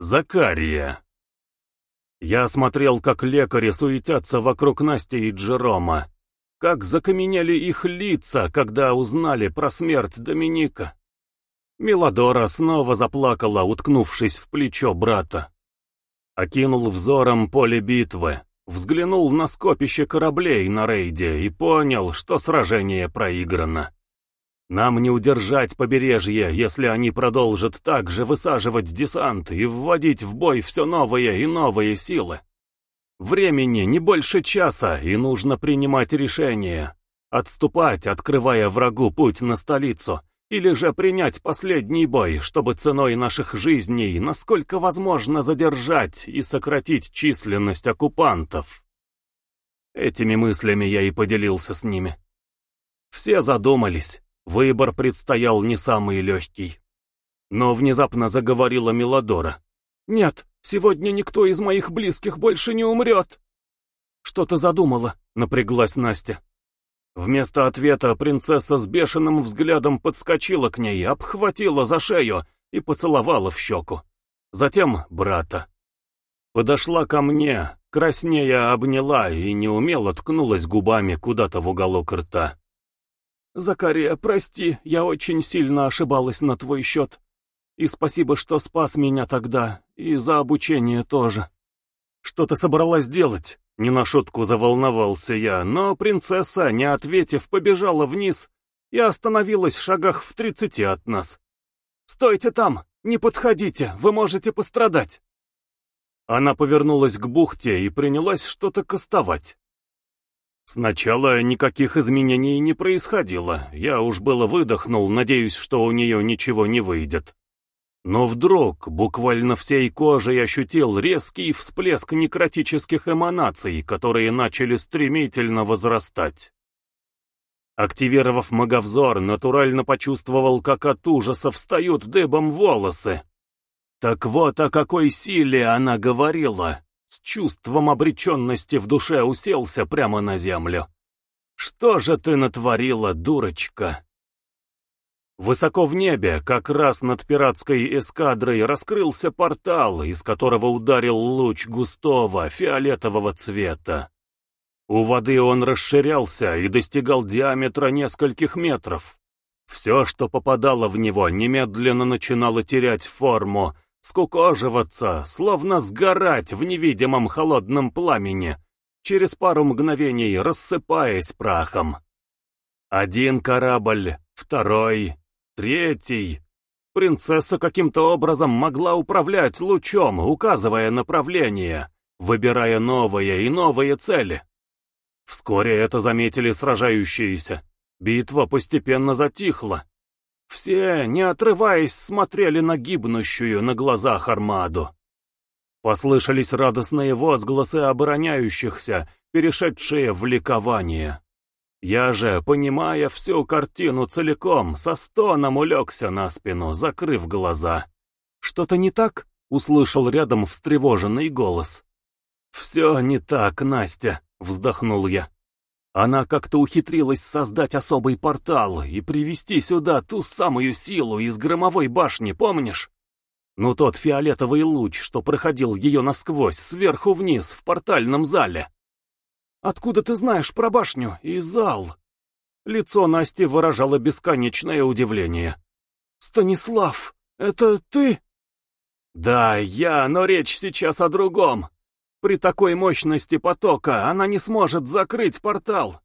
Закария. Я смотрел, как лекари суетятся вокруг Насти и Джерома, как закаменели их лица, когда узнали про смерть Доминика. Миладора снова заплакала, уткнувшись в плечо брата. Окинул взором поле битвы, взглянул на скопище кораблей на рейде и понял, что сражение проиграно. Нам не удержать побережье, если они продолжат так же высаживать десант и вводить в бой все новые и новые силы. Времени не больше часа, и нужно принимать решение. Отступать, открывая врагу путь на столицу, или же принять последний бой, чтобы ценой наших жизней, насколько возможно, задержать и сократить численность оккупантов. Этими мыслями я и поделился с ними. Все задумались. Выбор предстоял не самый легкий. Но внезапно заговорила Мелодора. «Нет, сегодня никто из моих близких больше не умрет!» «Что ты задумала?» — напряглась Настя. Вместо ответа принцесса с бешеным взглядом подскочила к ней, обхватила за шею и поцеловала в щеку. Затем брата. Подошла ко мне, краснея обняла и неумело ткнулась губами куда-то в уголок рта. «Закария, прости, я очень сильно ошибалась на твой счет. И спасибо, что спас меня тогда, и за обучение тоже. Что ты собралась делать?» Не на шутку заволновался я, но принцесса, не ответив, побежала вниз и остановилась в шагах в тридцати от нас. «Стойте там! Не подходите! Вы можете пострадать!» Она повернулась к бухте и принялась что-то кастовать. Сначала никаких изменений не происходило, я уж было выдохнул, надеюсь, что у нее ничего не выйдет. Но вдруг, буквально всей кожей ощутил резкий всплеск некротических эманаций, которые начали стремительно возрастать. Активировав маговзор, натурально почувствовал, как от ужаса встают дыбом волосы. Так вот о какой силе она говорила с чувством обреченности в душе уселся прямо на землю. «Что же ты натворила, дурочка?» Высоко в небе, как раз над пиратской эскадрой, раскрылся портал, из которого ударил луч густого фиолетового цвета. У воды он расширялся и достигал диаметра нескольких метров. Все, что попадало в него, немедленно начинало терять форму, скукоживаться, словно сгорать в невидимом холодном пламени, через пару мгновений рассыпаясь прахом. Один корабль, второй, третий. Принцесса каким-то образом могла управлять лучом, указывая направление, выбирая новые и новые цели. Вскоре это заметили сражающиеся. Битва постепенно затихла. Все, не отрываясь, смотрели на гибнущую на глазах армаду. Послышались радостные возгласы обороняющихся, перешедшие в ликование. Я же, понимая всю картину целиком, со стоном улегся на спину, закрыв глаза. «Что-то не так?» — услышал рядом встревоженный голос. «Все не так, Настя», — вздохнул я. Она как-то ухитрилась создать особый портал и привести сюда ту самую силу из громовой башни, помнишь? Ну тот фиолетовый луч, что проходил ее насквозь, сверху вниз, в портальном зале. Откуда ты знаешь про башню и зал? Лицо Насти выражало бесконечное удивление. «Станислав, это ты?» «Да, я, но речь сейчас о другом. При такой мощности потока она не сможет закрыть портал.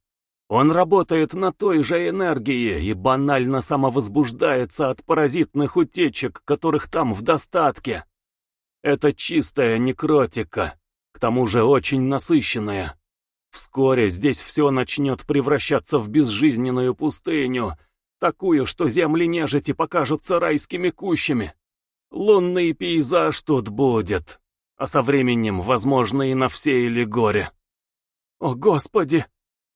Он работает на той же энергии и банально самовозбуждается от паразитных утечек, которых там в достатке. Это чистая некротика, к тому же очень насыщенная. Вскоре здесь все начнет превращаться в безжизненную пустыню, такую, что земли нежити покажутся райскими кущами. Лунный пейзаж тут будет а со временем, возможно, и на все или горе. «О, Господи!»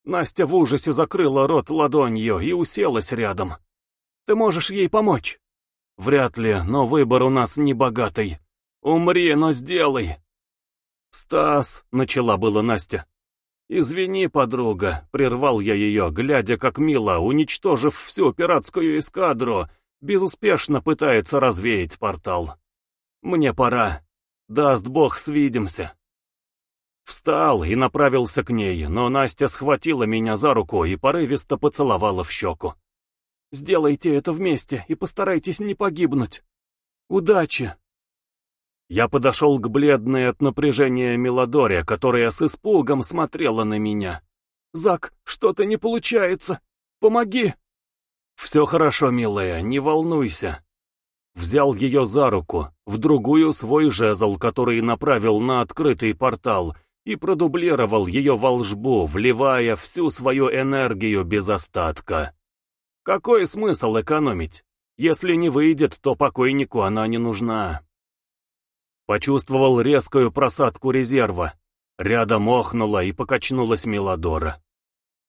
Настя в ужасе закрыла рот ладонью и уселась рядом. «Ты можешь ей помочь?» «Вряд ли, но выбор у нас не богатый. Умри, но сделай!» «Стас!» — начала была Настя. «Извини, подруга», — прервал я ее, глядя, как Мила, уничтожив всю пиратскую эскадру, безуспешно пытается развеять портал. «Мне пора. Даст бог, свидимся. Встал и направился к ней, но Настя схватила меня за руку и порывисто поцеловала в щеку. «Сделайте это вместе и постарайтесь не погибнуть. Удачи!» Я подошел к бледной от напряжения Мелодоре, которая с испугом смотрела на меня. «Зак, что-то не получается! Помоги!» «Все хорошо, милая, не волнуйся!» Взял ее за руку, в другую свой жезл, который направил на открытый портал, и продублировал ее волжбу, вливая всю свою энергию без остатка. Какой смысл экономить? Если не выйдет, то покойнику она не нужна. Почувствовал резкую просадку резерва. Рядом охнула и покачнулась Мелодора.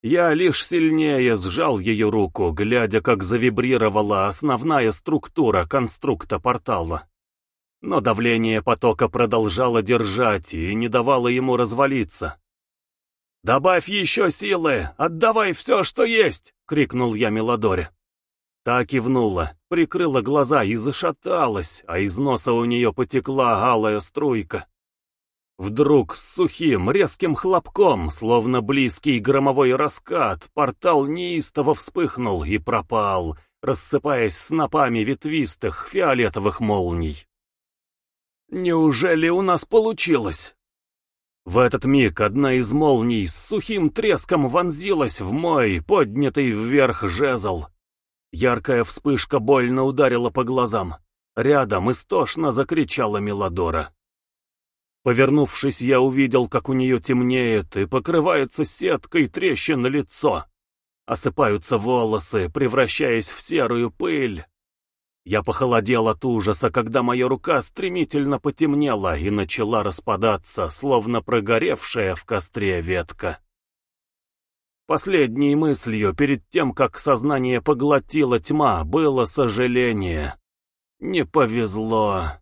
Я лишь сильнее сжал ее руку, глядя, как завибрировала основная структура конструкта портала. Но давление потока продолжало держать и не давало ему развалиться. «Добавь еще силы! Отдавай все, что есть!» — крикнул я Мелодоре. Та кивнула, прикрыла глаза и зашаталась, а из носа у нее потекла алая струйка. Вдруг с сухим, резким хлопком, словно близкий громовой раскат, портал неистово вспыхнул и пропал, рассыпаясь снопами ветвистых фиолетовых молний. «Неужели у нас получилось?» В этот миг одна из молний с сухим треском вонзилась в мой, поднятый вверх жезл. Яркая вспышка больно ударила по глазам. Рядом истошно закричала Мелодора. Повернувшись, я увидел, как у нее темнеет и покрывается сеткой трещин лицо. Осыпаются волосы, превращаясь в серую пыль. Я похолодел от ужаса, когда моя рука стремительно потемнела и начала распадаться, словно прогоревшая в костре ветка. Последней мыслью перед тем, как сознание поглотила тьма, было сожаление. Не повезло.